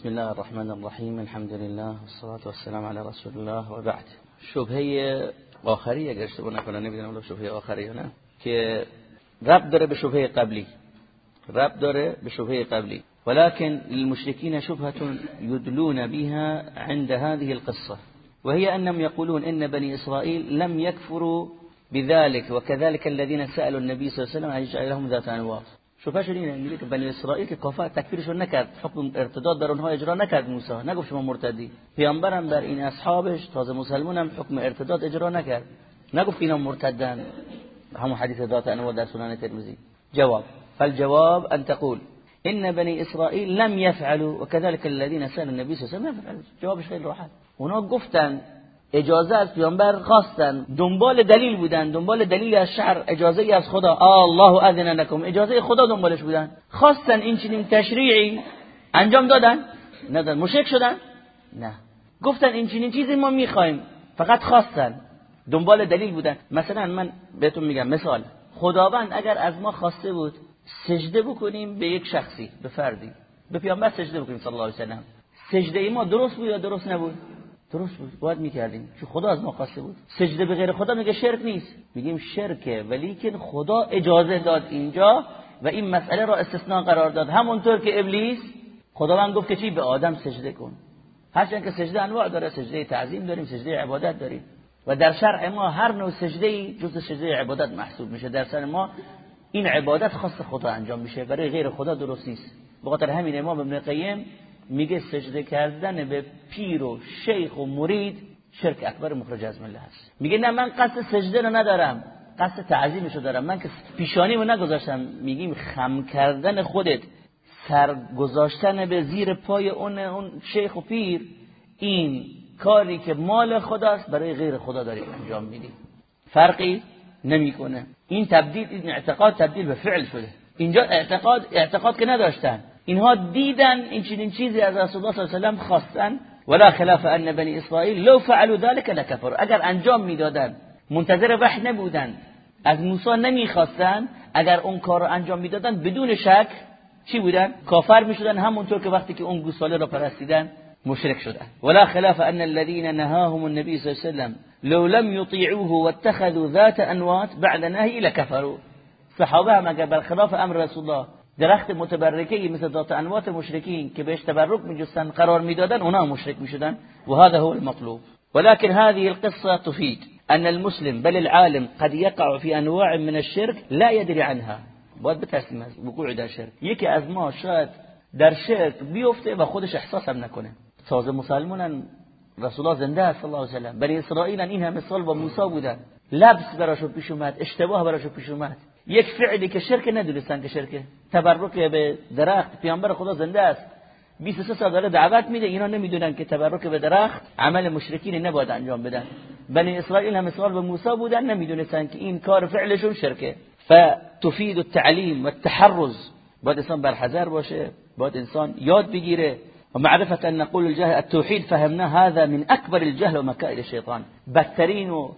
بسم الله الرحمن الرحیم الحمد لله والصلاة والسلام على رسول الله و بعد شبهه آخری اگر اشتباه نکنه نمیدونم شبهه آخری یا نه که رب داره به قبلی رب داره به شبهه ولكن للمشركين شبهة يدلون بها عند هذه القصة وهي أنهم يقولون إن بني إسرائيل لم يكفروا بذلك وكذلك الذين سألوا النبي صلى الله عليه وسلم أن يجعل لهم ذات أنواط شوفش اینه میگه که بنی اسرائیل که کافر تکفیرشون نکرد حکم ارتداد در اونها اجرا نکرد موسی. نگفت شما مرتدی. پیامبرم بر این اصحابش تازه مسلمانم حکم ارتداد اجرا نکرد. نگفت اینا مرتدن. همون حدیث ذات انواع در سنن ترمذی. جواب فالجواب ان تقول ان بني اسرائيل لم يفعلوا وكذلك الذين سالوا النبي صلى الله عليه وسلم يفعلوا جوابش خیلی راحت. اونا گفتن اجازه از پیامبر خواستن. دنبال دلیل بودن. دنبال دلیل از شهر. اجازه از خدا. الله اذن لكم اجازه خدا دنبالش بودن. خواستن این چنین تشریعی انجام دادن؟ ندادن. مشرک شدن؟ نه. گفتن این چنین چیزی ما می‌خوایم. فقط خواستن. دنبال دلیل بودن. مثلا من بهتون میگم. مثال. خداوند اگر از ما خواسته بود سجده بکنیم به یک شخصی به فردی. به پیامبر سجده بکنیم صلی الله علیه و سلم. سجده ما درست بود یا درست نبود؟ درست بود باید می‌کردیم. چون خدا از ما خواسته بود. سجده به غیر خدا میگه شرک نیست. میگیم شرکه ولی که خدا اجازه داد اینجا و این مسئله را استثناء قرار داد. همونطور که ابلیس خداوند گفت که چی؟ به آدم سجده کن. هرچند که سجده انواع داره سجده تعظیم داریم سجده عبادت داریم. و در شرع ما هر نوع سجده ای جز سجده عبادت محسوب میشه. در سر ما این عبادت خاص خدا انجام میشه. برای غیر خدا درست نیست. به خاطر همین امام ابن قیم میگه سجده کردن به پیر و شیخ و مرید شرک اکبر مخرج از مله هست. میگه نه من قصد سجده رو ندارم قصد تعظیمشو دارم. من که پیشانیمو نگذاشتم میگیم خم کردن خودت سر گذاشتن به زیر پای اون اون شیخ و پیر این کاری که مال خداست برای غیر خدا داری انجام میدی. فرقی نمی‌کنه. این تبدیل این اعتقاد تبدیل به فعل شده. اینجا اعتقاد اعتقاد که نداشتن. اینها دیدن این چنین چیزی از رسول الله صلی الله علیه و خواستن. ولا خلاف ان بنی اسرائیل لو فعلوا ذلك لكفر اگر انجام می‌دادن منتظر وحی نبودن از موسی نمی‌خواستن اگر اون کار رو انجام می‌دادن بدون شک چی بودن؟ کافر می‌شدن همونطور که وقتی که اون گوساله را پرستیدن مشرک شدن. ولا خلاف ان الذين نهاهم النبي صلى الله عليه وسلم لو لم يطيعوه واتخذوا ذات انوات بعد نهي لكفروا صحابه هم اگر برخلاف امر رسول الله درخت متبرکه مثل ذات انوات مشرکین که بهش تبرک میجستن قرار می‌دادن اونا مشرک می‌شدن. و هذا هو المطلوب. ولكن هذه القصة تفيد أن المسلم بل العالم قد يقع في أنواع من الشرك لا يدري عنها. باید بترسیم از وقوع در شرک. یکی از ما شاید در شرک بیفته و خودش احساس هم نکنه. تازه مسلمانن. رسول الله زنده است الله علیه و سلم. بنی اسرائیل این همه سال با موسی بودن. لبس براشو پیش اومد اشتباه براشو پیش اومد. یک فعلی که شرک ندونستن که شرکه. تبرک به درخت. پیامبر خدا زنده است. 23 سال داره دعوت میده. اینا نمی‌دونن که تبرک به درخت عمل مشرکین نباید انجام بدن. بنی اسرائیل هم سوال به موسی بودن. نمی‌دونستن که این کار فعلشون شرکه. فتفید التعلیم والتحرز باید انسان برحذر باشه. باید انسان یاد بگیره. ومعرفة أن نقول الجهل التوحيد فهمنا هذا من أكبر الجهل ومكائد الشيطان بدترین و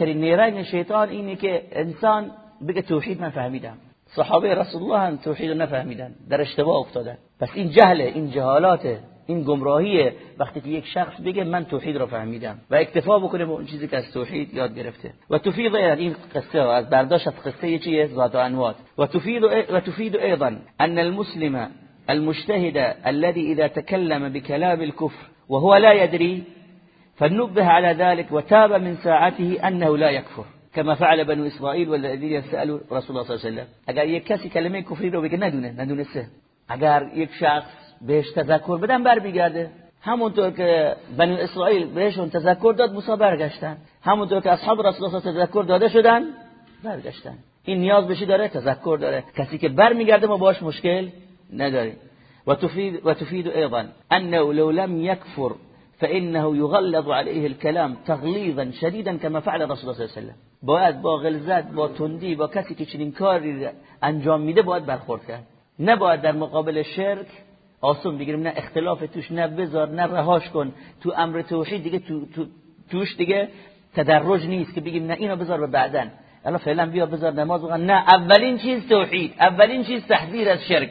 نیرنگ شیطان اینه که انسان بگه توحید من فهمیدم. صحابه رسول الله هم توحید رو نفهمیدن. در اشتباه افتادن. پس این جهله این جهالاته این گمراهیه. وقتی که یک شخص بگه من توحید رو فهمیدم و اکتفا بکنه به اون چیزی که از توحید یاد گرفته. و تفید این قصه از برداشت از قصه چیه؟ ذات و انوات. و تفید و تفید أيضا ان المسلم المجتهد الذي اذا تكلم بكلام الكفر وهو لا يدري فنبه على ذلك وتاب من ساعته انه لا يكفر. كما فعل بنو اسرائیل والذین سالوا رسول الله صلی الله علیه و اگر یک کسی کلمه کفری رو بگه ندونه ندونسته اگر یک شخص بهش تذکر بدن برمیگرده همونطور که بنو اسرائیل بهشون تذکر داد موسی برگشتن. همونطور که اصحاب رسول الله تذکر داده شدن برگشتن. این نیاز بشی داره؟ تذکر داره. کسی که برمیگرده ما باش مشکل نداریم. و تفید و تفید ايضا انه لو لم يكفر فانه يغلظ عليه الكلام تغليظا شديدا كما فعل رسول الله صلی الله عليه وسلم. باید با غلظت با تندی با کسی که چنین کاری انجام میده باید برخورد کرد. نباید در مقابل شرک آسون بگیریم نه اختلاف توش نه بذار نه رهاش کن. تو امر توحید دیگه تو, تو توش دیگه تدرج نیست که بگیم نه اینو بذار به بعدن. الان فعلا بیا بذار نماز بخون نه اولین چیز توحید اولین چیز تحذیر از شرک.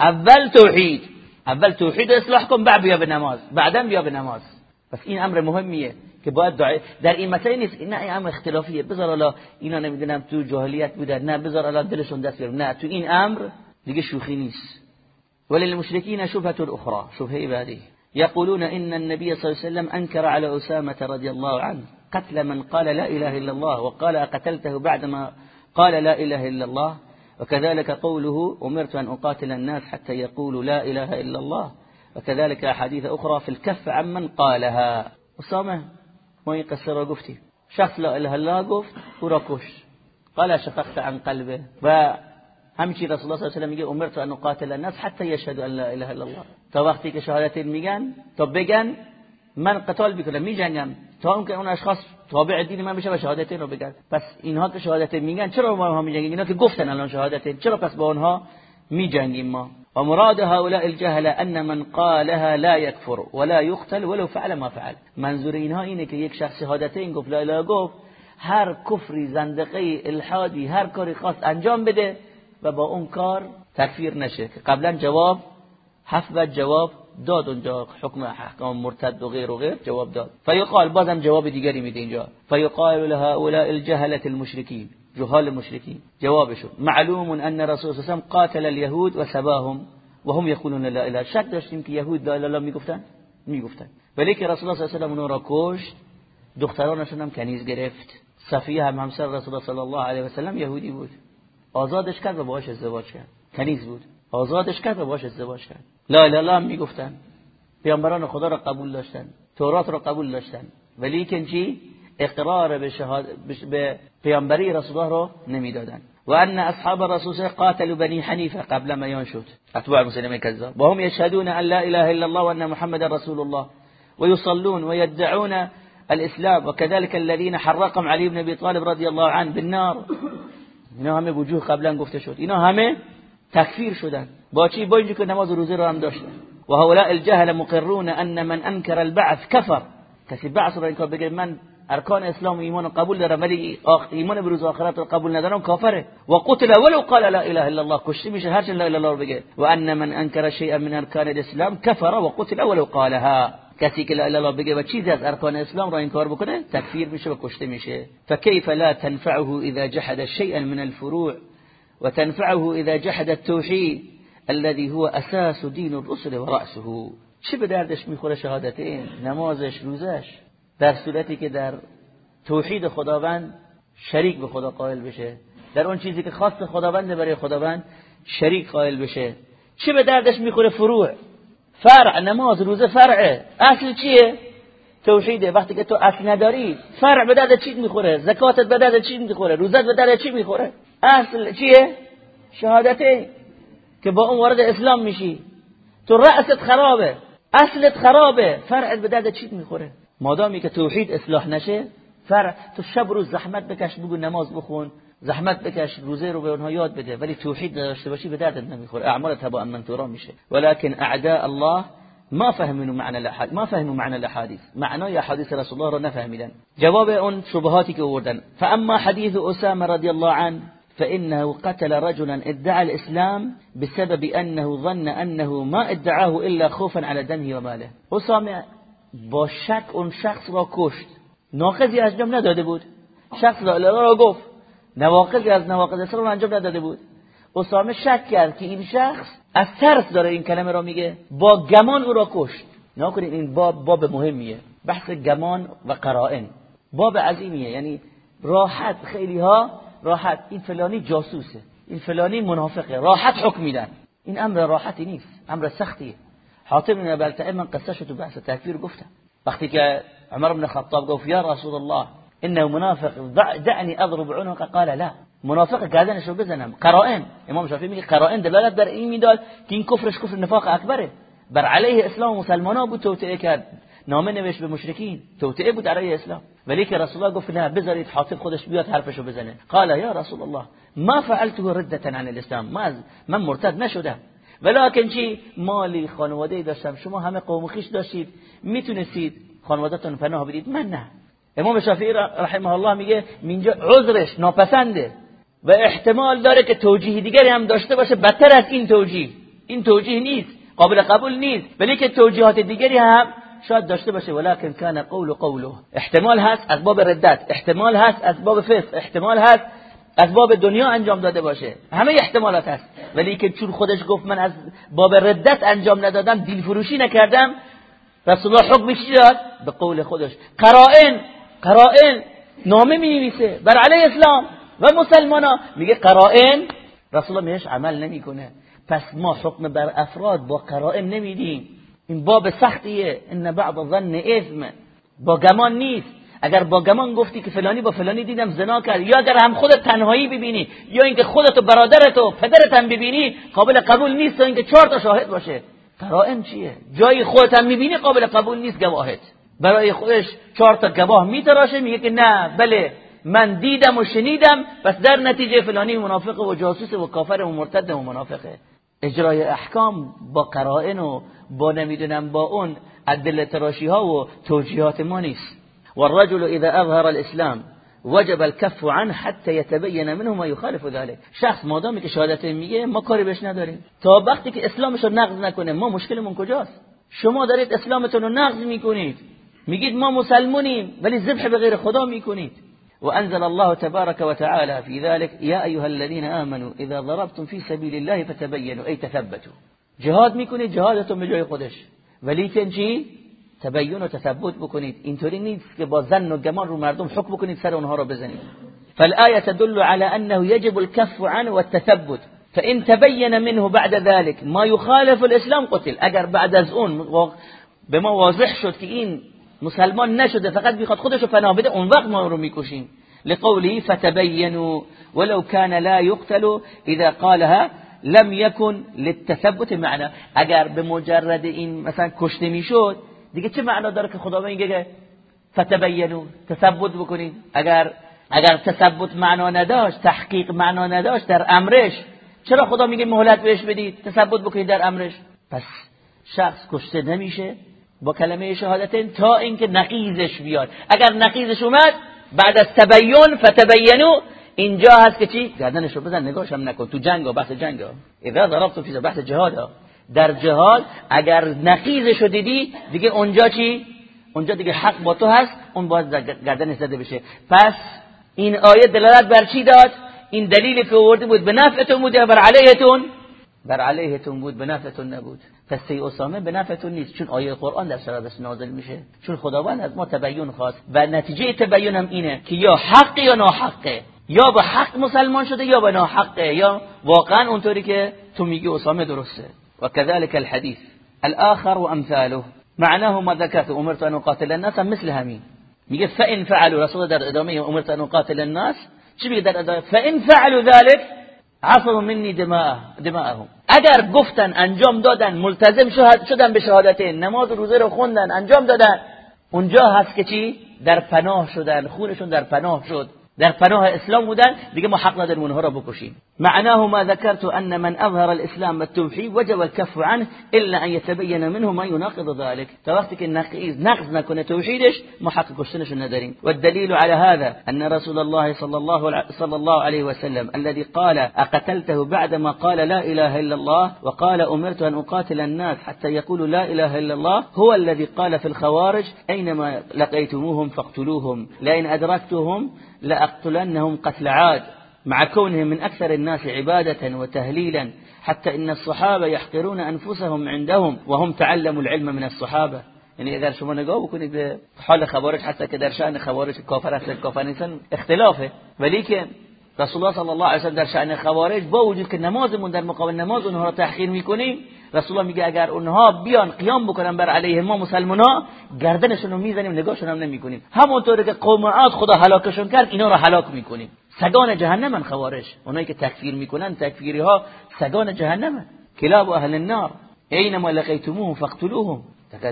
اول توحید. أول توحید اصلاح کن بعد بیا به نماز بعدا بیا به نماز پس این أمر مهمیه که باید دعای در این مسئله نیست. نه این أمر اختلافیه. بذار الله اینا نمیدونم تو جاهلیت بودن نه بذار الله دلشون دست بیارم نه تو این أمر دیگه شوخی نیست. ولی المشرکین شبهة الاخرى. شبهه بعدی. يقولون ان النبي صلى الله عليه وسلم انكر على اسامة رضي الله عنه قتل من قال لا اله الا الله وقال قتلته بعدما قال لا اله الا الله. وكذلك قوله أمرت أن أقاتل الناس حتى يقولوا لا إله إلا الله. وكذلك أحاديث أخرى في الكف عمن قالها. أسامة ما را گفتیم شخص لا گفت أو را کشت قال شفقت عن قلبه. همچی رسول الله صلی الله علیه و میگه أمرت أن أقاتل الناس حتى يشهدوا أن لا إله إلا الله. تا وقتی که شهادت میگن من قتال میکنم میجنگم تا اون که اون اشخاص تابع دین من بشه و شهادت رو بگن. پس اینها که شهادت میگن چرا ما هم میجنگیم؟ اینا که گفتن الان شهادت چرا پس با اونها میجنگیم ما؟ ومراد هؤلاء الجهل ان من قالها لا يكفر ولا يقتل ولو فعل ما فعل. منظور اینها اینه که یک شخص شهادتین گفت لا اله گفت هر کفری زندقه الحادی هر کاری خاص انجام بده و با اون کار تکفیر نشه. که قبلا جواب و جواب داد اونجا حکم احکام مرتد و غیر و غیر جواب داد. فیقال بازم جواب دیگری میده اینجا. فیقال لهؤلاء الجهله المشرکین جهال المشركين جوابشو معلوم ان رسول الله قاتل اليهود و سباهم و هم یقولون لا اله شک داشتیم که یهود لا اله می‌گفتن؟ می‌گفتن. ولی که رسول الله صلی الله علیه و را کشت دخترانشون هم کنیز گرفت. صفیه هم همسر رسول الله صلی الله علیه و سلم یهودی بود. آزادش کرد و باهاش ازدواج کرد. کنیز بود. آزادش کرد و باهاش ازدواج کرد. لا اله الا میگفتن. پیامبران خدا را قبول داشتن. تورات را قبول داشتن. ولی که چی؟ اقرار به شهاد به پیامبری رسول الله رو نمیدادن. و ان اصحاب رسول قاتلوا بني حنیفه قبل ما ينشد اتباع مسلمین کذاب. وهم يشهدون ان لا اله الا الله وان محمد رسول الله ويصلون ويدعون الاسلام. وكذلك الذين حرقهم علي بن ابي طالب رضي الله عنه بالنار. اینا همه وجوه قبلا گفته شد. اینا همه تکفیر شدن. با چی با اینکه نماز و روزه رو هم داشتن و هؤلاء الجهل مقرون ان من انكر البعث كفر کسی بعث رو انکار بگه من ارکان اسلام و ایمان قبول دارم ولی ایمان به روز آخرت رو قبول ندارم کافره و قتل ولو قال لا اله الا الله کشته میشه هر لا اله الا الله بگه و ان من انکر شیئا من ارکان الاسلام کفر و قتل ولو قالها کسی که لا اله الا الله بگه و چیزی از ارکان اسلام را انکار بکنه تکفیر میشه و کشته میشه فكيف لا تنفعه اذا جحد شيئا من الفروع وتنفعه اذا جحد التوحيد الذي هو اساس دين الرسل ورأسه. چه به دردش می‌خوره شهادتین؟ نمازش روزش؟ در صورتی که در توحید خداوند شریک به خدا قائل بشه. در اون چیزی که خاص خداوند برای خداوند شریک قائل بشه. چه به دردش می‌خوره فروع؟ فرع نماز روزه فرعه. اصل چیه؟ توحیده. وقتی که تو اصل نداری فرع به درد چی می‌خوره؟ زکاتت به درد چی می‌خوره؟ روزت به درد چی می‌خوره؟ اصل چیه؟ شهادته که با اون وارد اسلام میشی. تو رأست خرابه. اصلت خرابه. فرعت به درد چی می‌خوره. مادامی که توحید اصلاح نشه فرع تو شب روز زحمت بکش بگو نماز بخون. زحمت بکش روزه رو به اونها یاد بده. ولی توحید داشته باشی به دردت نمی‌خوره. اعمال تبا منثورا میشه. ولكن اعداء الله ما فهموا معنى الاحاديث ما فهموا معنى الاحاديث معنای احادیث رسول الله رو نفهمیدن. جواب اون شبهاتی که آوردن. فاما حديث اسامه رضی الله عنه فإنه قتل رجلا ادعى الإسلام بسبب أنه ظن أنه ما ادعاه إلا خوفا على دمه وماله. اسامه با شک اون شخص را کشت. ناقضی انجام نداده بود. شخص را گفت. نواقضی از نواقض اسلام را انجام نداده بود. اسامه شک کرد که این شخص از ترس داره این کلمه را میگه. با گمان او را کشت. نکنید این باب باب مهمیه. بحث گمان و قرائن. باب عظیمیه. یعنی راحت خیلی ها راحت. این فلانی جاسوسه. این فلانی منافقه. راحت حکم میدن. این أمر راحتی نیست. أمر سختیه. حاطب بن بلتعه من قصه تو بحث تکفیر گفتم. وقتی که عمر بن خطاب گفت یا رسول الله انه منافق دعني اضرب عنق قال لا. منافق گردنش رو بزنم. قرائن. امام شافعی میگه قرائن دلالت بر این میداد که این کفرش کفر نفاق اکبره. بر علیه اسلام و مسلمانا بود توطئه کرد. نامه نوشت به مشرکین توطئه بود علیه اسلام. ولی که رسول الله گفت نه بذارید حاطب خودش بیاد حرفشو بزنه. قال یا رسول الله ما فعلته ردة عن الاسلام. من مرتد نشدم. ولکن چی؟ مالی خانواده داشتم. شما همه قوم خیش داشتید. می‌تونستید خانوادهتون پناه بدید؟ من نه. امام شافعی رحمه الله میگه اینجا عذرش ناپسنده. و احتمال داره که توجیه دیگری هم داشته باشه. بدتر از این توجیه. این توجیه نیست. قابل قبول نیست. ولی که توجیهات دیگری هم شاید داشته باشه ولکن کان قول قوله. احتمال هست از باب ردت احتمال هست از باب فسق احتمال هست از باب دنیا انجام داده باشه. همه احتمالات هست. ولی که چون خودش گفت من از باب ردت انجام ندادم دیل فروشی نکردم رسول الله حکم چی داد؟ به قول خودش. قرائن قرائن نامه می بر علیه اسلام و مسلمانا. میگه قرائن رسول الله میش عمل نمی‌کنه. پس ما حکم بر افراد با قرائن نمیدیم. این باب سختیه. ان بعض ظن اثم. با گمان نیست. اگر با گمان گفتی که فلانی با فلانی دیدم زنا کرد یا اگر هم خودت تنهایی ببینی یا اینکه خودت و برادرت و پدرت هم ببینی قابل قبول نیست تا اینکه چهار تا شاهد باشه. قرائن چیه؟ جایی خودت هم می‌بینی قابل قبول نیست گواهت. برای خودش چهار تا گواه میتراشه میگه که نه بله من دیدم و شنیدم پس در نتیجه فلانی منافق و جاسوس و کافر و مرتد و منافقه. اجرای احکام با قرائن و با نمی‌دونم با اون عدل تراشی ها و توجیهات ما نیست. والرجل اذا اظهر الاسلام وجب الكف عنه حتى يتبين منه ما يخالف ذلك. شخص مادامی که شهادت میگه ما کاری بهش نداریم. تا وقتی که اسلامش رو نقض نکنه ما مشکلمون کجاست؟ شما دارید اسلامتون رو نقض می‌کنید. میگید ما مسلمونیم ولی ذبح به غیر خدا می‌کنید. وأنزل الله تبارك وتعالى في ذلك يا أيها الذين آمنوا إذا ضربتم في سبيل الله فتبينوا أي تثبتوا. جهاد میکنید جهادتون به جای خودش. ولی چی؟ تبین و تثبت بکنید. اینطوری نیست که با زن و گمان رو مردم حکم بکنید سر اونها رو فالآية تدل على أنه يجب الكف عنه والتثبت فإن تبين منه بعد ذلك ما يخالف الإسلام قتل. اگر بعد از اون به ما واضح شد که مسلمان نشده فقط بخواد خودشو پناه بده اون وقت ما رو می‌کشیم لقوله فتبینوا ولو كان لا يقتل اذا قالها لم يكن للتثبت معنا اگر به مجرد این مثلا کشته می‌شد دیگه چه معنا داره که خدا میگه فتبینوا تثبت بکنید اگر اگر تثبت معنا نداشت تحقیق معنا نداشت در امرش چرا خدا میگه مهلت بهش بدید؟ تثبت بکنید در امرش. پس شخص کشته نمیشه با کلمه شهادتین تا اینکه نقیزش بیاد. اگر نقیزش اومد بعد از تبین فتبینو اینجا هست که چی؟ گردنش رو بزن نگاهش هم نکن. تو جنگ و بحث جنگ اذا ضربت فی بحث جهاد در جهاد اگر نقیزش رو دیدی دیگه اونجا چی؟ اونجا دیگه حق با تو هست اون باید گردنش زده بشه. پس این آیه دلالت بر چی داد؟ این دلیلی که آورده بود به نفعتون بود بر علیهتون. بر علیهتون بود به نفعتون نبود. قصه اسامه به نفعتون نیست. چون آیه قرآن در سرادش نازل میشه. چون خداوند از ما تبیین خواست و نتیجه تبیین هم اینه که یا حق یا ناحقه. یا به حق مسلمان شده یا به ناحقه. یا واقعا اونطوری که تو میگی اسامه درسته. و كذلك الحديث الاخر وامثاله معناه ما ذكرت امرت ان اقاتل الناس مثل همین. میگه فان فعلوا رسول در ادامه امرت ان اقاتل الناس. چی میگه در ادامه؟ فان فعلوا ذلك عصوا مني دماءهم اگر گفتن انجام دادن ملتزم شدن به شهادت نماز و روزه رو خوندن انجام دادن اونجا هست که چی؟ در پناه شدن خونشون در پناه شد. در پناه اسلام بودن دیگه ما حق نداریم اونها را بکشیم. معناه ما ذكرت ان من اظهر الاسلام والتوحید وجب الكف عنه الا ان يتبين منه ما يناقض ذلك. تا وقتی که نقیز نقض نکنه توحیدش ما حق کشتنش نداریم. والدليل على هذا ان رسول الله صلى الله صلى الله عليه وسلم الذي قال أقتلته بعدما قال لا إله إلا الله وقال أمرت أن أقاتل الناس حتى يقولوا لا إله إلا الله هو الذي قال في الخوارج أينما لقيتموهم فاقتلوهم لئن أدركتهم لأقتلنهم قتل عاد مع كونهم من أكثر الناس عبادة وتهليلا حتى إن الصحابة يحقرون أنفسهم عندهم وهم تعلموا العلم من الصحابة. يعني اگر شما نگاه بکنید به حال خوارج حتی که شأن خوارج کافر اختلافه. که رسول الله صلی الله علیه و در شأن خوارج با وجود که نمازمون در مقابل نماز اونها را تأخیر میکنیم. رسول الله میگه اگر اونها بیان قیام بکنن بر علیه ما مسلمان ها گردنشون رو می‌زنیم نگاهشون هم نمی‌کنیم. همونطوری که قوم عاد خدا هلاکشون کرد اینا رو هلاک می‌کنیم. سگان جهنم خوارج اونایی که تکفیر می‌کنن تکفیری ها سگان جهنم کلاب اهل النار. اینما لقیتموهم فاقتلوهم.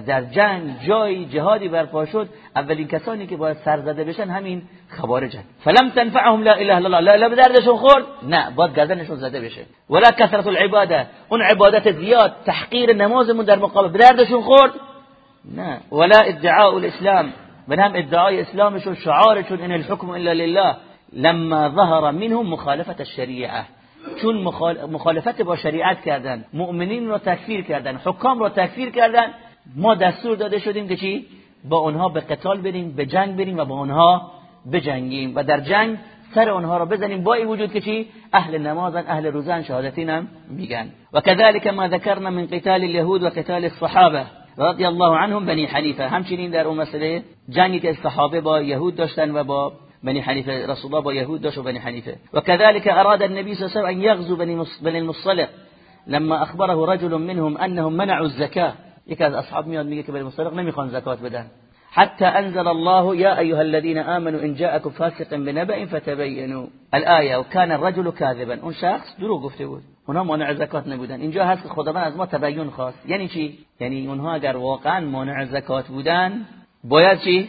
در جنگ جای جهادی برپا شد اولین کسانی که باید سر زده بشن همین خوارجن فلم تنفعهم لا اله الا الله. لا دردشون خورد؟ نه باید گردنشون زده بشه. ولا کثرت العباده. اون عبادت زیاد تحقیر نمازمون در مقابل دردشون خورد؟ نه. ولا ادعاء الاسلام. من هم ادعای اسلامشون شعارشون ان الحكم الا لله. لما ظهر منهم مخالفه الشریعه. چون مخالفت با شریعت کردن مؤمنین را تکفیر کردن حکام را تکفیر کردن ما دستور داده شدیم که چی؟ با اونها به قتال بریم به جنگ بریم و با اونها بجنگیم. و در جنگ سر اونها را بزنیم با این وجود که چی؟ اهل نمازن اهل روزن شهادتین هم میگن. و كذلك ما ذكرنا من قتال اليهود و قتال الصحابه. رضی الله عنهم بنی حنیفه. همچنین در اون مسئله جنگی که صحابه با یهود داشتن و با بني حنيفه رسول الله با یهود داشت و بنی حنیفه. و كذلك اراد النبي صلى الله عليه وسلم ان يغزو بني المصطلق لما اخبره رجل منهم انهم منعوا الزكاه یک از اصحاب میاد میگه که بنی مصطلق نمی‌خوان زکات بدن. حتى انزل الله يا ايها الذين امنوا ان جاءكم فاسق بنبأ فتبينوا الايه وكان الرجل كاذبا اون شخص دروغ گفته بود. اونها مانع زکات نبودن. اینجا هست که خداوند از ما تبیین خواست. یعنی چی؟ یعنی اونها اگر واقعا مانع زکات بودن باید چی؟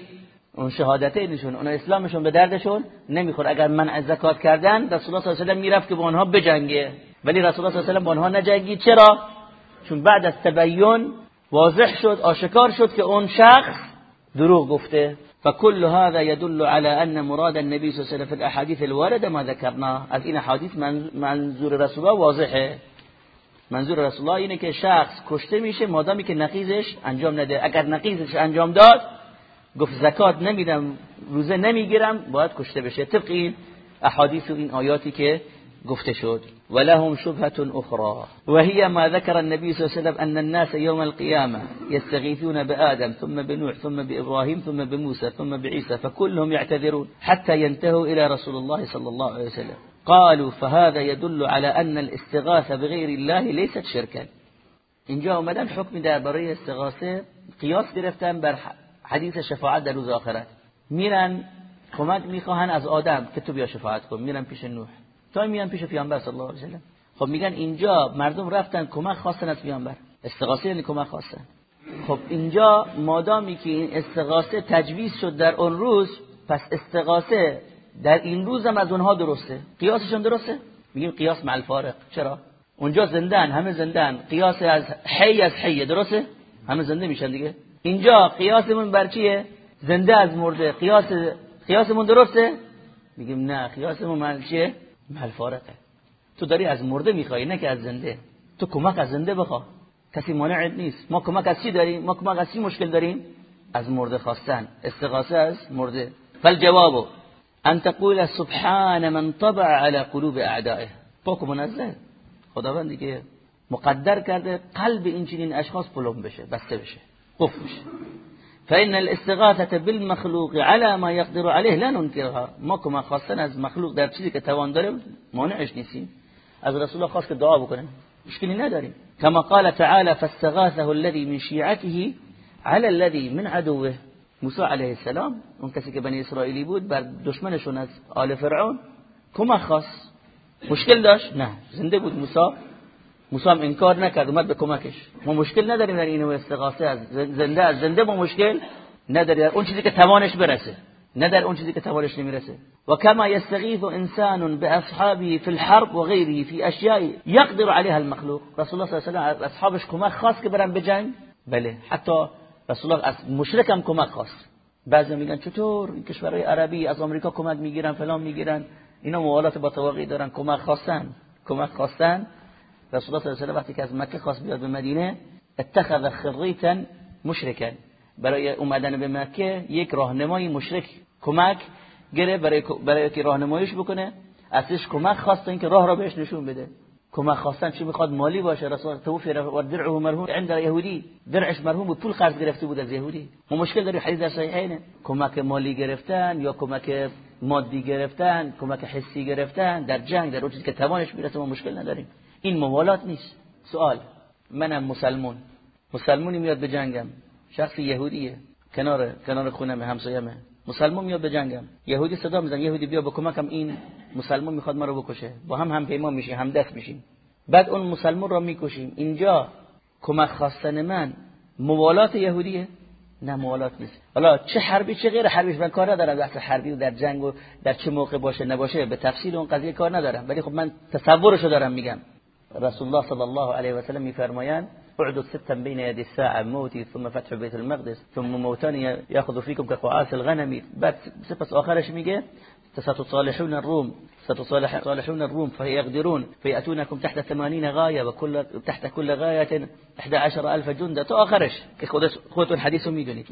اون شهادتینشون اون اسلامشون به دردشون نمیخور اگر من زکات کردن رسول الله صلی الله علیه و می‌رفت که با اونها بجنگه. ولی رسول الله صلی الله علیه و با اونها نجنگید. چرا؟ چون بعد از تبیین واضح شد آشکار شد که اون شخص دروغ گفته. فكل هذا يدل على أن مراد النبي صلى الله عليه وسلم في الأحاديث الواردة ما ذكرناه از این حدیث منظور رسول الله واضحه. منظور رسول الله اینه که شخص کشته میشه مادامی که نقیزش انجام نده. اگر نقیزش انجام داد گفت زکات نمیدم روزه نمی‌گیرم باید کشته بشه. طبق این احادیث و این آیاتی که گفته شد. ولهم شبهة أخرى. وهي ما ذكر النبي صلى الله عليه وسلم أن الناس يوم القيامة يستغيثون بآدم ثم بنوح ثم بإبراهيم ثم بموسى ثم بعيسى فكلهم يعتذرون حتى ينتهوا إلى رسول الله صلى الله عليه وسلم. قالوا فهذا يدل على أن الاستغاثة بغير الله ليست شركا. اینجا اومدن حکم درباره استغاثة قیاس گرفتن بر حدیث شفاعت در روز آخرت. میرن کمک میخواهن از آدم که تو بیا شفاعت کن. میرن پیش نوح. تا میان پیش پیامبر صلی الله علیه و خب میگن اینجا مردم رفتن کمک خواستن از پیامبر. استغاثه یعنی کمک خواستن. خب اینجا مادامی که این استغاثه تجویز شد در اون روز پس استغاثه در این روز هم از اونها درسته. قیاسشون درسته؟ میگیم قیاس مع الفارق چرا؟ اونجا زندن همه زندن قیاس از حی از حی درسته؟ همه زنده میشن دیگه. اینجا قیاسمون بر چیه؟ زنده از مرده. قیاس قیاسمون درسته؟ میگیم نه قیاسمون من چیه؟ فارقه. تو داری از مرده می‌خوای نه که از زنده. تو کمک از زنده بخوا. کسی مانع نیست. ما کمک از چی داریم؟ ما کمک از چی مشکل داریم؟ از مرده خواستن. استغاثه از مرده. فالجواب ان تقول سبحان من طبع على قلوب اعدائه. پاک منزه. خداوند دیگه مقدر کرده قلب این چنین اشخاص پلم بشه بسته بشه. قفل بشه. فإن الاستغاثة بالمخلوق على ما يقدر عليه لا ننكرها. ما كما خواستن از مخلوق در چیزی که توان داره مانعش نیستیم. از رسول الله خواست که دعا بکنه. مشکلی نداریم. كما قال تعالى فاستغاثه الذي من شيعته على الذي من عدوه. موسی علیه السلام اون کسی که بنی اسرائیلی بود بر دشمنشون از آل فرعون کمک خواست. مشکل داشت؟ نه. زنده بود موسی. موسی هم انکار نکرد اومد به کمکش. ما مشکل نداریم در اینو استغاثه از زنده از زنده ما مشکل نداریم. اون چیزی که توانش برسه نه در اون چیزی که توانش نمی‌رسه. و کما یستغیث انسان باصحابه فی الحرب و غیره فی اشیاء یقدر عليها المخلوق. رسول الله صلی الله علیه و اصحابش کمک خواست که برن بجنگ بله. حتی رسول الله از هم کمک خواست. بعضی میگن چطور؟ این کشورهای عربی از آمریکا کمک می‌گیرن فلان می‌گیرن. اینا موالات با تواقی دارن. کمک خواستن. کمک خواستن. رسول الله صلی الله علیه و وقتی که از مکه خواست بیاد به مدینه اتخذ خریتا مشرکا. برای اومدن به مکه یک راهنمای مشرک کمک گره برای برای که راهنماییش بکنه. ازش کمک خواست اینکه راه را بهش نشون بده. کمک خواستن چی؟ می‌خواد مالی باشه. رسول توفی و درعه مرهوم عند یهودی. درعش مرهوم بود پول قرض گرفته بود از یهودی. ما مشکل داریم حدیث در صحیحینه کمک مالی گرفتن یا کمک مادی گرفتن کمک حسی گرفتن در جنگ در چیزی که توانش می‌رسه ما مشکل نداریم. این موالات نیست. سوال منم مسلمون. مسلمونی میاد به جنگم. شخص یهودیه. کنار کنار خونم همسایمه. مسلمون میاد به جنگم. یهودی صدا می‌زنه. یهودی بیا به کمکم. این مسلمون می‌خواد ما رو بکشه. با هم هم پیمان میشیم هم دست میشیم. بعد اون مسلمون رو می‌کشیم. اینجا کمک خواستن من موالات یهودیه. نه موالات نیست. حالا چه حربی چه غیر حربی من کار ندارم. بحث حربی و در جنگ و در چه موقع باشه نباشه به تفصیل اون قضیه کار ندارم. ولی خب من تصورشو دارم میگم. رسول الله صلی الله علیه و سلم میفرمایند اعدوا ستا بين يدي الساعة موتي ثم فتح بيت المقدس ثم موتان ياخذ فيكم كقعاس الغنم بعد سپس آخرش میگه تصالحون الروم تصالحون الروم فيقدرون فيأتونكم تحت ثمانين غاية وكل تحت كل غاية 11000 جند تا آخرش که خودتون حدیث رو می‌دونید.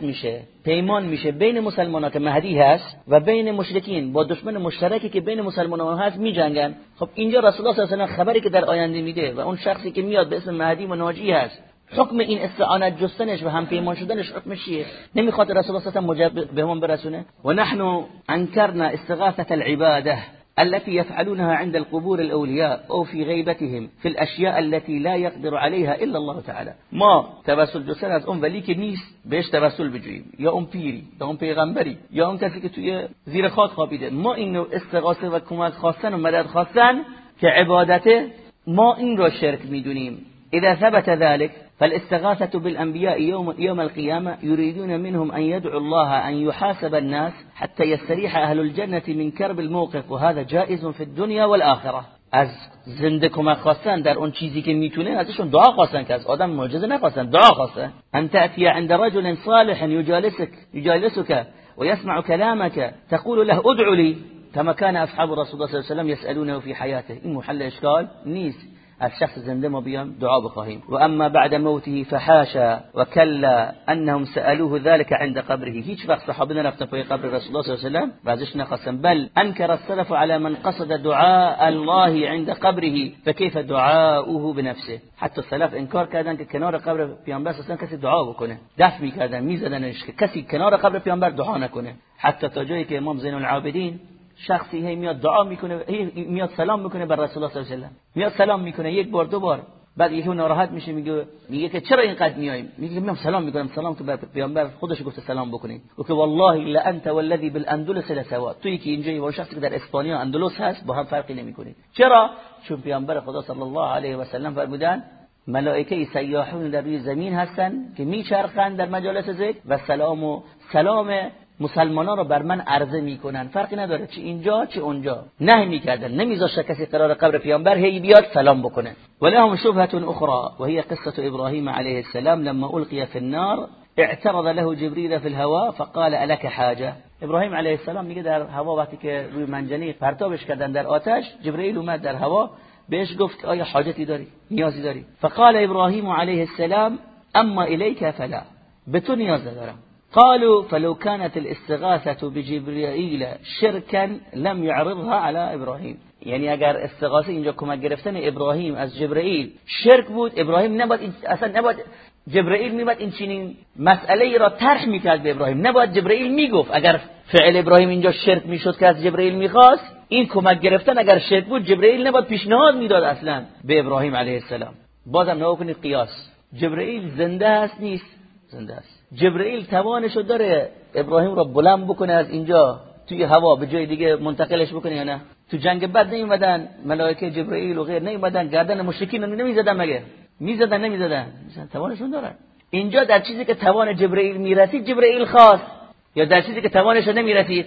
میشه پیمان میشه بین مسلمان که هست و بین مشرکین با دشمن مشترکی که بین مسلمان ها هست میجنگن. خب اینجا رسول الله صلی الله علیه و خبری که در آینده میده و اون شخصی که میاد به اسم مهدی و ناجی هست حکم این استعانت جستنش و هم پیمان شدنش حکم چیه؟ نمی‌خواد رسول الله و بهمون برسونه؟ و نحن انکرنا استغاثه العباده التي يفعلونها عند القبور الأولياء أو في غيبتهم في الأشياء التي لا يقدر عليها إلا الله تعالى. ما توسل جسر از اون ولی که نیست بهش توسل بجوییم. یا اون پیری یا اون پیغمبری یا اون که توی زیر خاک خوابیده. ما این استغاثه و کمک خواستن و مدد خواستن که عبادته ما این را شرک می‌دونیم. اذا ثبت ذلك فالاستغاثة بالأنبياء يوم, يوم القيامة يريدون منهم أن يدعوا الله أن يحاسب الناس حتى يستريح أهل الجنة من كرب الموقف وهذا جائز في الدنيا والآخرة. از زنده کمک خواستن در اون چیزی که میتونه ازشون دعا خواستن که از آدم معجزه نخواستن دعا خواستن. ان تأتي عند رجل صالح يجالسك يجالسك ويسمع كلامك تقول له ادعو لي. كما كان أصحاب رسول الله صلى الله عليه وسلم يسألونه في حياته. این محل اشکال نیست از شخص زنده ما بیام دعا بخواهیم و اما بعد موته فحاشا و کلا أنهم سألوه ذلك عند قبره. هیچ وقت صحابه نرفتن پای قبر رسول الله صلی الله علیه و ازش نخواستن. بل انکر السلف على من قصد دعاء الله عند قبره. فكيف دعاؤه بنفسه؟ حتی سلف انکار کردن که کنار قبر پیامبر أصلا کسی دعا بکنه. دفع میکردن میزدنش که کسی کنار قبر پیامبر دعا نکنه. حتی تا جایی که امام زین العابدین شخصی هی میاد دعا می‌کنه میاد سلام می‌کنه بر رسول الله صلی الله علیه و میاد سلام می‌کنه یک بار دو بار. بعد یکی ناراحت میشه میگه میگه که چرا اینقدر میایم میگه میام سلام می‌کنم سلام تو بر پیامبر. خودش گفته سلام بکنید. و که والله الا انت والذي بالاندلس لسواء توی که اینجا با شخصی که در اسپانیا اندلس هست با هم فرقی نمی‌کنه چرا؟ چون پیامبر خدا صلی الله علیه و سلم فرمودن ملائکه سیاحون در روی زمین هستن که میچرخند در مجالس ذکر و سلام و سلام مسلمانان رو بر من عرضه می‌کنن. فرقی نداره چه اینجا چه اونجا. نه می‌کردن. نمیذاشت کسی قرار قبر پیامبر هی بیاد سلام بکنه. ولهم شبهه اخرى وهي قصه ابراهيم عليه السلام لما القي في النار اعترض له جبريل في الهواء فقال الك حاجه ابراهیم علیه السلام میگه در هوا وقتی که روی منجنیق پرتابش کردن در آتش جبرئیل اومد در هوا بهش گفت آیا حاجتی داری؟ نیازی داری؟ فقال ابراهیم علیه السلام اما الیک فلا. به تو نیاز دارم قالوا فلو كانت الاستغاثة بجبرائيل شركا لم يعرضها على ابراهیم یعنی اگر استغاثه اینجا کمک گرفتن ابراهیم از جبرائیل شرک بود ابراهیم نباید اصلا نباید جبرائیل میباید این چنین مسئله را طرح می‌کرد به ابراهیم. نباید جبرائیل می‌گفت. اگر فعل ابراهیم اینجا شرک می‌شد که از جبرائیل می‌خواست این کمک گرفتن اگر شرک بود جبرائیل نباید پیشنهاد می‌داد اصلا به ابراهیم علیه السلام. بازم نگاه کنید قیاس. جبرائیل زنده است نیست؟ زنده است. جبرئیل توانشو داره ابراهیم رو بلند بکنه از اینجا توی هوا به جای دیگه منتقلش بکنه یا نه؟ تو جنگ بد نیومدن ملائکه جبرئیل و غیر نیومدن گردن مشرکین رو نمی‌زدن مگه؟ می‌زدن نمی‌زدن. توانشون دارن. اینجا در چیزی که توان جبرئیل می‌رسید جبرئیل خواست. یا در چیزی که توانش نمی‌رسید؟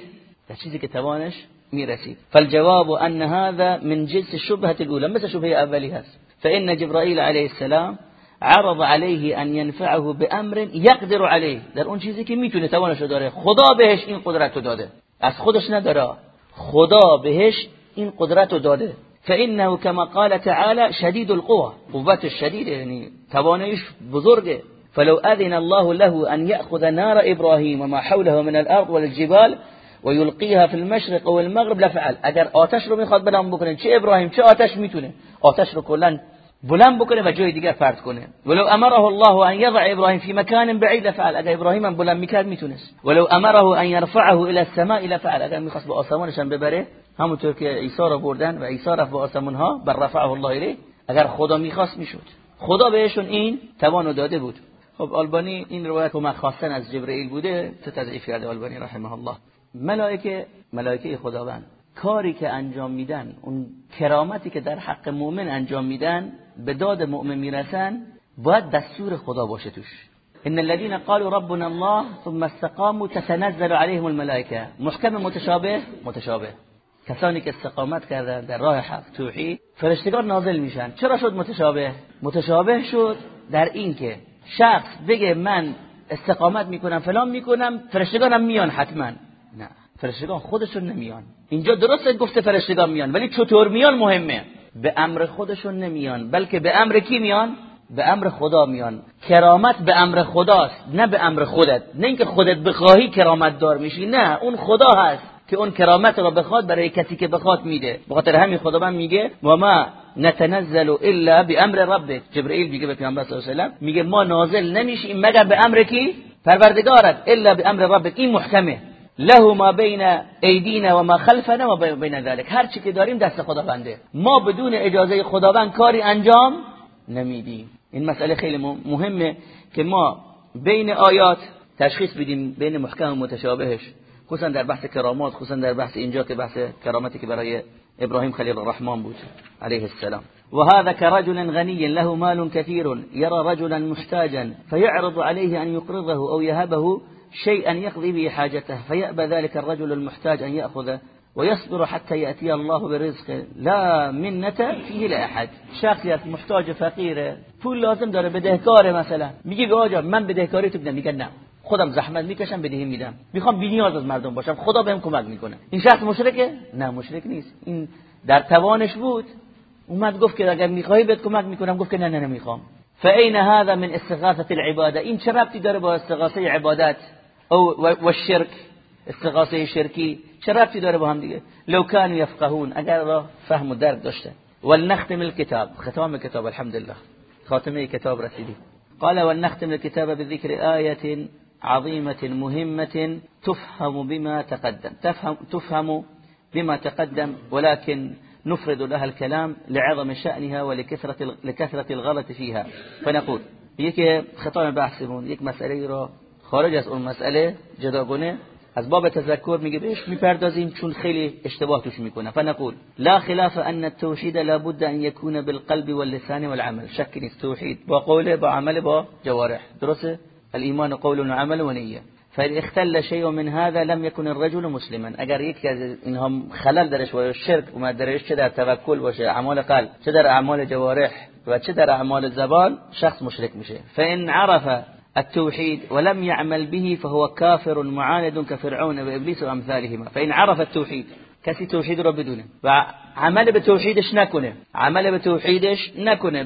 در چیزی که توانش می‌رسید. فالجواب ان هذا من جنس شبهه الاولى مثل شبهه اولی هست. فان جبرائیل علیه السلام عرض عليه ان ينفعه بامر يقدر عليه. در اون چیزی که می‌تونه توانشو داره. خدا بهش این قدرت رو داده. از خودش نداره. خدا بهش این قدرت رو داده. فانه كما قال تعالى شدید القوى قوت شدید یعنی توانایش بزرگه. فلو اذن الله له ان ياخذ نار ابراهيم وما حوله من الارض والجبال ويلقيها في المشرق والمغرب لفعل. اگر آتش رو می‌خواد بلند بکنه چه ابراهیم چه آتش می‌تونه. آتش رو کلا بلند بکنه و جای دیگه فرد کنه. ولو امره الله ان يضع ابراهيم في مكان بعيد لفعل اگر ابراهیم بلند می‌کرد می‌تونست. ولو امره ان يرفعه الى السماء لفعل. اگر می‌خواست به آسمانش ببره همونطور که عیسی را بردن و عیسی رفت به آسمان ها بر رفعه الله الیه. اگر خدا می‌خواست می‌شد. خدا بهشون این توانو داده بود. خب آلبانی این روایت رو خواستن از جبرئیل بوده. تضعیف کرده آلبانی رحمه الله. ملائکه ملائکه خداوند. کاری که انجام میدن اون کرامتی که در حق مؤمن انجام میدن به داد مؤمن می‌رسن باید دستور خدا باشه توش. ان الذين قالوا ربنا الله ثم استقاموا تتنزل عليهم الملائكه محکم متشابه متشابه. کسانی که استقامت کردن در راه حق توحید فرشتگان نازل میشن. چرا شد متشابه؟ متشابه شد در این که شخص بگه من استقامت می‌کنم فلان می‌کنم فرشتگانم میان حتما. نه. فرشتگان خودشون نمیان. اینجا درسته گفته فرشتگان میان ولی چطور میان مهمه. به امر خودشون نمیان بلکه به امر کی میان؟ به امر خدا میان. کرامت به امر خداست نه به امر خودت. نه اینکه خودت بخواهی کرامت دار میشی نه. اون خدا هست که اون کرامت را بخواد برای کسی که بخواد میده. بخاطر همین خداوند میگه و ما نتنزل الا بامر ربک. جبرئیل میگه به پیامبر صلی الله علیه میگه ما نازل نمیشیم مگر به امر کی؟ پروردگارت الا بامر ربک. این محکمه. له ما بین ایدینا و ما خلفنا و بین ذلك هر چی که داریم دست خداونده. ما بدون اجازه خداوند کاری انجام نمیدیم. این مسئله خیلی مهمه که ما بین آیات تشخیص بدیم بین محکم و متشابهش. خصوصا در بحث کرامات خصوصا در بحث اینجا که بحث کرامتی که برای ابراهیم خلیل الرحمن بود عليه السلام. وهذا كرجل غني له مال كثير يرى رجلا محتاجا فيعرض عليه أن يقرضه أو يهبه شيئا يقضي به حاجته فيأبى ذلك الرجل المحتاج أن يأخذه ويصبر حتى يأتي الله برزقه لا منة فيه لأحد شخصی محتاج فقیره پول لازم داره بدهکاره مثلا. میگه به من بدهکاری تو بدم. نه. خودم زحمت می‌کشم بدهی میدم. می‌خوام بی‌نیاز از مردم باشم. خدا بهم کمک می‌کنه. این شخص مشرکه؟ نه مشرک نیست. این در توانش بود. اومد گفت که اگر می‌خوای بهت کمک می‌کنم گفت که نه نه نمی‌خوام فاین هذا من استغاثه العباده این چه ربطی داره با استغاثه عبادت أو و الشرك استغاثة شرکی چه داره با هم دیگه لو كانوا يفقهون اگر را فهم و درک ولنختم الكتاب ختام کتاب الحمدلله خاتمه کتاب رسیدی قال ولنختم الكتاب بذكر آية عظيمة مهمة تفهم بما تقدم. تفهم, تفهم بما تقدم ولكن نفرد لها الكلام لعظم شأنها ولكثرة لكثرة الغلط فيها. فنقول خطاب بحثمون یک مسئله را خارج از اون مسئله جداگونه از باب تذکر میگه بهش می‌پردازیم چون خیلی اشتباه توش می‌کنه. فنقول لا خلاف ان التوحید لابد ان يكون بالقلب واللسان والعمل. شک نیست توحید با قول با عمل با جوارح. درسته؟ الايمان قول وعمل ونيه فإن اختل شيء من هذا لم يكن الرجل مسلما. اگر یکی از اینها خلل درش و شرک اومد درش چه در توکل باشه اعمال قلب چه در اعمال جوارح و چه در اعمال زبان شخص مشرک میشه. فإن عرف التوحيد ولم يعمل به فهو كافر معاند كفرعون وإبليس وأمثالهما. فإن عرف التوحيد کسی توحید رو بدونه و عمل به توحیدش عمل به توحیدش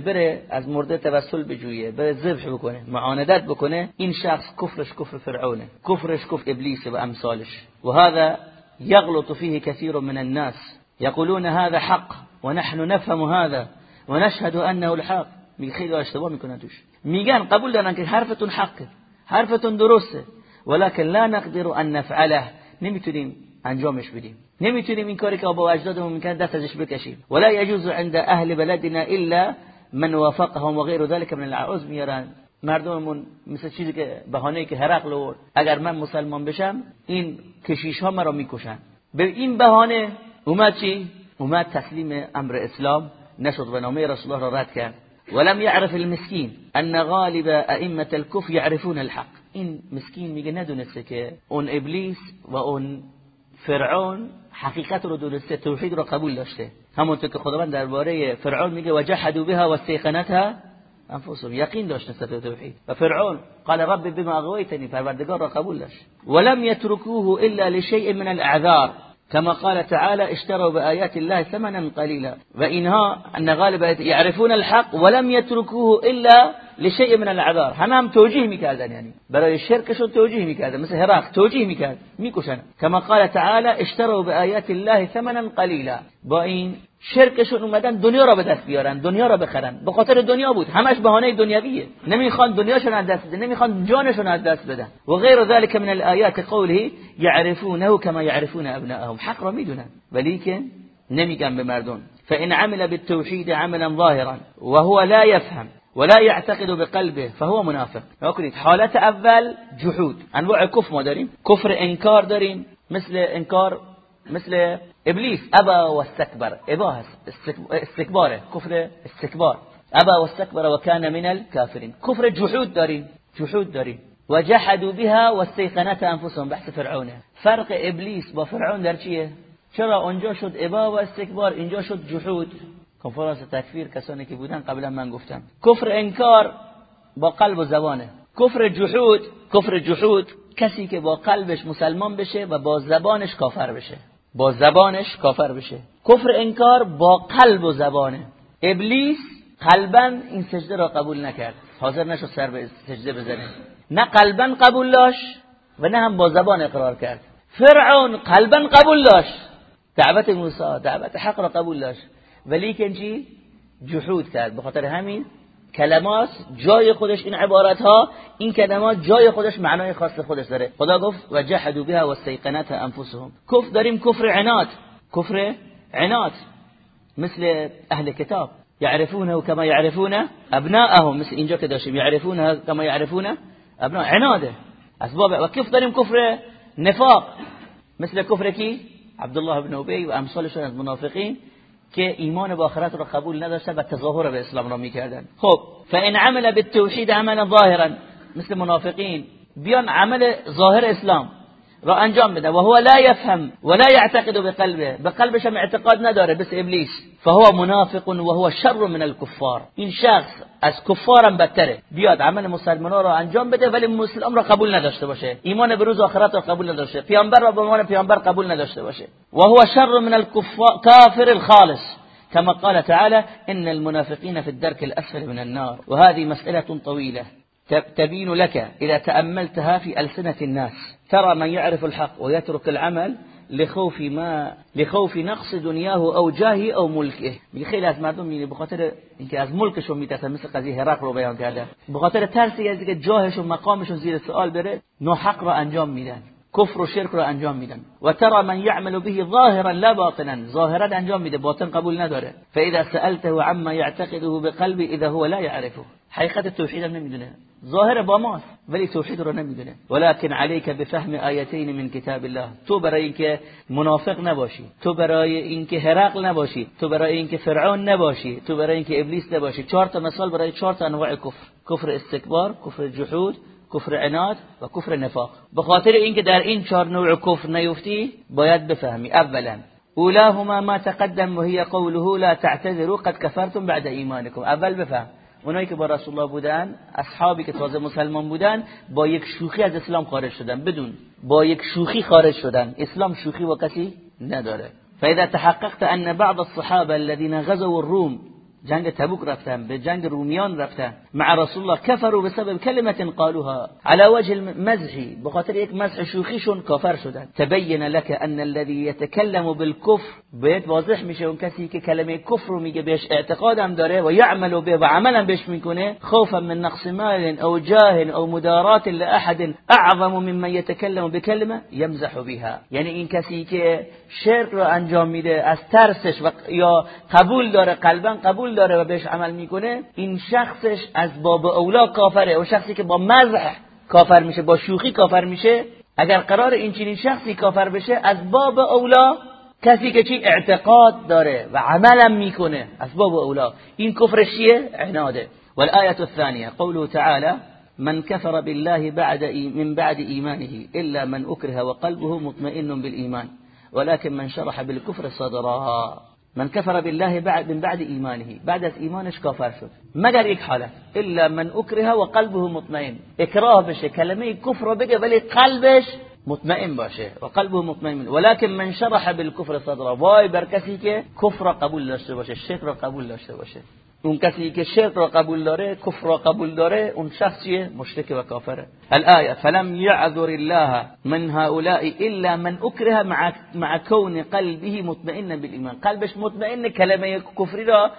بره از مرده توسل بجویه بره ذبح بکنه معاندت بکنه این شخص کفرش کفر فرعونه کفرش کفر ابلیس و امثالش. و هذا يغلط فيه كثير من الناس. يقولون هذا حق ونحن نفهم هذا ونشهد انه الحق. خیلی آشتباه میکنن توش. میگن قبول دارن که حرفتون حقه حرفتون درسته ولكن لا نقدر ان نفعله. نمی‌تونیم انجامش بدیم. نمی‌تونیم این کاری که با اجدادمون می‌کنن دست ازش بکشیم. ولا يجوز عند اهل بلدنا الا من وافقهم وغير ذلك من العروض میارن. مردممون مثل چیزی که بهانه که هرقل آورد اگر من مسلمان بشم این کشیش ها مرا می‌کشن. به این بهانه اومد چی؟ اومد تسلیم امر اسلام. نشد و نامه رسول الله را رد کرد. ولم يعرف المسكين أن غالب أئمة الكفر يعرفون الحق. این مسکین میگه ندونسته که أون ابلیس و أون فرعون حقیقت رو دونسته توحید رو قبول داشته. همونطور که خداوند فرعون میگه وجحدوا بها واستيقنتها أنفسهم. یقین داشت نسبت توحید و فرعون قال رب بما اغويتني پروردگار قبول ولم يتركوه إلا لشيء من الأعذار. كما قال تعالى اشتروا بآيات الله ثمنا قليلا. وإنها أن غالب يعرفون الحق ولم يتركوه إلا لشيء من العذار هم هم توجيه میکردن یعنی برای شرکشون توجیه میکردن مثل هراق توجیه میکرد میکشن كما قال تعالى اشتروا بآيات الله ثمنا قليلا. این شرکشون اومدن دنیا را به دست بیارن دنیا را بخرن. به خاطر دنیا بود. همش بهانه دنیویه نمی‌خوان دنیاشون از دست بدن نمی‌خوان جانشون از دست بدن و غیر ذلك من الآیات قوله يعرفونه كما يعرفون ابناءهم. حق را می‌دونن. ولی که نمیگن به مردم. فإن عمل بالتوحید عملا ظاهرا وهو لا يفهم ولا يعتقد بقلبه فهو منافق. بکنید حالت اول جحود. انواع کفر ما داریم. کفر انکار داریم. مثل انکار مثل ابلیس ابا و استکبر ابا استکباره کفر استکبار ابا و استکبر و کان من الكافرین کفر جحود داریم جحود داریم و جحدوا بها و استيقنت انفسهم بحث فرعونه فرق ابلیس با فرعون در چیه؟ چرا اونجا شد ابا و استکبار اینجا شد جحود؟ کنفرانس تکفیر کسانی که بودن قبلا من گفتم. کفر انکار با قلب و زبانه. کفر جحود کفر جحود کسی که با قلبش مسلمان بشه و با زبانش کافر بشه. با زبانش کافر بشه. کفر انکار با قلب و زبانه. ابلیس قلبا این سجده را قبول نکرد. حاضر نشد سر به سجده بزنه. نه قلبا قبول داشت و نه هم با زبان اقرار کرد. فرعون قلبا قبول داشت. دعوت موسی دعوت حق را قبول داشت. ولی چی؟ جحود کرد. به خاطر همین کلمات جای خودش این عبارت ها این کلمات جای خودش معنای خاص خودش داره. خدا گفت و جحدوا بها واستيقنت انفسهم کفر داریم کفر عناد. کفر عناد. مثل اهل کتاب. يعرفونه كما يعرفون ابناءهم. مثل اینجا که داشتیم. يعرفونه كما يعرفون ابناء. عناده. اسباب. و کف داریم کفر نفاق. مثل کفر کی؟ عبدالله بن ابی و امثالشون از منافقین. که ایمان با آخرت رو قبول نداشتن و تظاهر به اسلام را می‌کردن. خب فان عمل بالتوحید عملا ظاهرا مثل منافقین بیان عمل ظاهر اسلام. را انجام بده و هو لا يفهم ولا يعتقد بقلبه. بقلبش هم اعتقاد ندارة بس ابلیس فهو منافق وهو شر من الكفار. این شخص از کفارم بدتره بیاد عمل مسلمانا را انجام بده ولی مسلم را قبول نداشته باشه ایمان به روز آخرت را قبول نداشته پیامبر را به عنوان پیامبر قبول نداشته باشه و هو شر من الكفار كافر الخالص. كما قال تعالى إن المنافقين في الدرك الأسفل من النار. وهذه مسألة طويلة. تبين لك إذا تأملتها في ألسنة الناس. ترى من يعرف الحق ويترك العمل لخوف ما لخوف نقص دنیاه أو جاهی أو میگه خیلی از مردم میگه به خاطر اینکه از ملکشون میترسن مثل قضیه هرق رو بیان کرده به خاطر ترسی از اینکه جاهشون مقامشون زیر سوال بره ناحق رو أنجام میدن کفر و شرک رو أنجام میدن و ترى من يعمل به ظاهرا لا باطنا ظاهرا أنجام میده باطن قبول نداره. فإذا سألته عما يعتقده بقلبه إذا هو لا يعرفه. حقیقت توحید نمی‌دونه. ظاهر با ماست ولی توحید رو نمی‌دونه. ولكن عليك بفهم آیتین من کتاب الله. تو برای اینکه منافق نباشی تو برای اینکه هرقل نباشی تو برای اینکه فرعون نباشی تو برای اینکه ابلیس نباشی. چهار تا مثال برای چهار تا انواع کفر. کفر استکبار کفر جحود کفر عناد و کفر نفاق. به خاطر اینکه در این چهار نوع کفر نیفتی باید بفهمی. اولا اولاهما ما تقدم وهي قوله لا تعتذروا قد كفرتم بعد ایمانكم اول بفهم. اونایی که با رسول الله بودن اصحابی که تازه مسلمان بودن با یک شوخی از اسلام خارج شدن. بدون با یک شوخی خارج شدن. اسلام شوخی با کسی نداره. فاذا تحققت ان بعض الصحابه الذين غزوا الروم جنگ تبوک رفتن به جنگ رومیان رفتن. مع رسول الله كفروا بسبب كلمه قالوها. على وجه المزح بخاطر یک مزح شوخیشون کافر شدن. تبين لك ان الذي يتكلم بالكفر باید واضح میشه اون کسی که کلمه کفر رو میگه بهش اعتقادم داره و یعمل به و عملا بهش می‌کنه. خوفا من نقص مال او جاه او مدارات لاحد اعظم ممن يتكلم بكلمه يمزح بها. یعنی این کسی که شرک رو انجام میده از ترسش و یا قبول داره قلبا قبول داره و بهش عمل می‌کنه این شخصش از باب اولا کافره. و شخصی که با مزح کافر میشه با شوخی کافر میشه اگر قرار این چنین شخصی کافر بشه از باب اولا کسی که چی؟ اعتقاد داره و عملا می‌کنه. از باب اولا این کفر چیه؟ عناده. والآية الثانية قوله تعالى من كفر بالله بعد من بعد إيمانه إلا من أكره وقلبه مطمئن بالإيمان ولكن من شرح بالكفر صدرها. من كفر بالله بعد من بعد ایمانه بعد از ایمانش کافر شد؟ مگر یک حالت إلا من اکره و قلبه مطمئن. اکراه بشه کلمه کفر رو بگه ولی قلبش مطمئن باشه و قلبه مطمئن ولكن من شرح بالكفر صدره. وای بر کسی که کفر قبول داشته باشه شرک را قبول داشته باشه اون کسی که شرک را قبول داره کفر را قبول داره اون شخصیه مشرک و کافره. الايه فلم يعذر الله من هؤلاء الا من اكره مع مع كون قلبه مطمئنا بالايمان قلبش مطمئن کلمه کفری را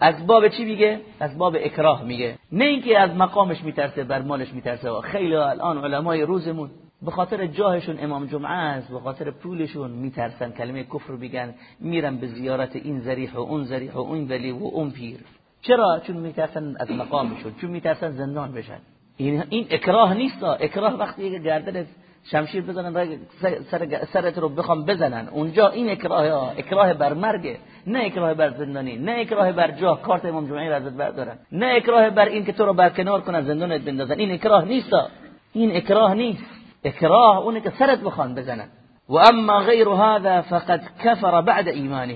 از باب چی میگه؟ از باب اکراه میگه. نه اینکه از مقامش میترسه بر مالش میترسه. خیلی الان علمای روزمون به خاطر جاهشون امام جمعه است به خاطر پولشون میترسن. کلمه کفر بگن میرن به زیارت این زریح و اون زریح و اون ولی و اون پیر. چرا؟ چون میترسن از مقامشون چون میترسن زندان بشن. این این اکراه نیست اکراه وقتی که گردن شمشیر بزنن سر سرت رو بخوام بزنن اونجا این اکراه اکراه بر مرگ نه اکراه بر زندانی نه اکراه بر جاه کارت امام جمعه را ازت بردارن. نه اکراه بر این که تو رو برکنار کنن زندانت بندازن. این اکراه نیست این اکراه نیست. اکراه اونه که سرت بخوان بزنن. و اما غیر هذا فقد كفر بعد ایمانه.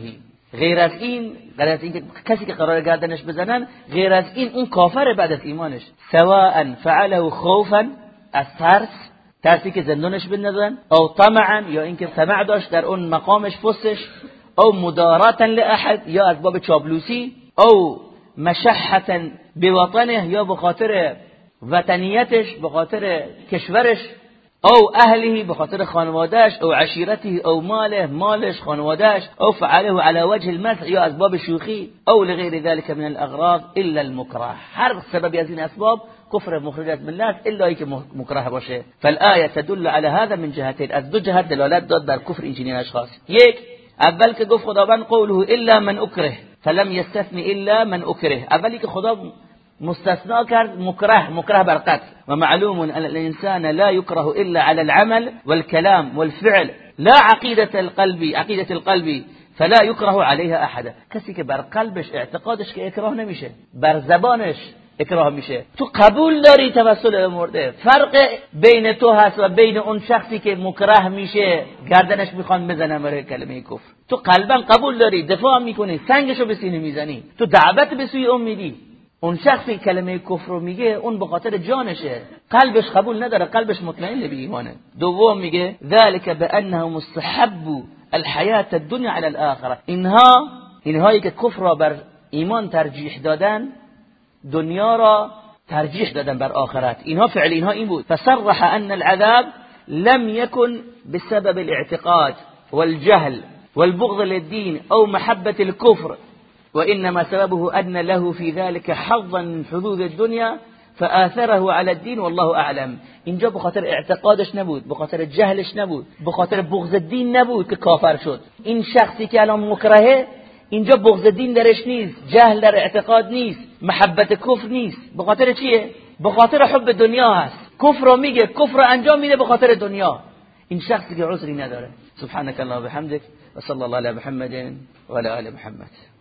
غیر از این غیر از این کسی که قرار گردنش بزنن غیر از این اون کافر بعد از ایمانش. سواء فعله خوفا از ترس ترسی که زندانش بندازن او طمعا یا اینکه سمع داشت در اون مقامش فستش او مداراتا لاحد یا از باب چابلوسی او مشحتا بوطنه یا بخاطر وطنیتش بخاطر کشورش أو أهله بخاطر خانوادهش أو عشیرته أو ماله مالش خانوادهش أو فعله على وجه المسح یا اسباب شوخی أو لغیر ذلك من الأغراض إلا المكره. هر سبب از این اسباب کفر مخرج از ملت إلا که مکره باشه. فالآیه تدل على هذا من جهتين از دو جهت داد بر کفر این چنین اشخاص یک اول که گفت قوله إلا من اکره فلم يستثني إلا من اکره اولی که مستثنى کرد مكره مكره بر قتل ومعلوم أن الإنسان لا يكره إلا على العمل والكلام والفعل. لا عقيدة القلب عقيدة القلب فلا يكره عليها أحد. کسی بر قلبش اعتقادش که اکراه بر زبانش اکراه میشه تو قبول داری توسل به مرده فرق بین تو هست و بین اون شخصی که مکره میشه. گردنش میخوان بزنن برای کلمه کفر. تو قلبا قبول داری دفاع میکنی سنگشو به سینه میزنی. تو دعوت به سوی اون میدی. اون شخصی کلمه کفر رو میگه اون به خاطر جانشه. قلبش قبول نداره قلبش مطمئن به ایمانه. دوم میگه ذلك بانه مستحب الحیات الدنیا على الاخره. اینها اینهایی که کفر را بر ایمان ترجیح دادن دنیا را ترجیح دادن بر آخرت. اینها فعل اینها این بود. فصرح ان العذاب لم يكن بسبب الاعتقاد والجهل والبغض للدين أو محبة الكفر. وإنما سببه أن له في ذلك حظا من حدود الدنيا فآثره على الدين والله أعلم. اینجا بخاطر اعتقادش نبود بخاطر جهلش نبود بخاطر بغض الدین نبود که کافر شد. این شخصی که الان مکرهه اینجا بغض دین درش نیست جهل در اعتقاد نیست محبت کفر نیست. بخاطر چیه؟ بخاطر حب دنیا هست. کفر رو میگه کفر رو انجام میده بخاطر دنیا. این شخصی که عذری نداره. سبحانك الله وبحمدك وصلى الله على محمد وعلى ال محمد.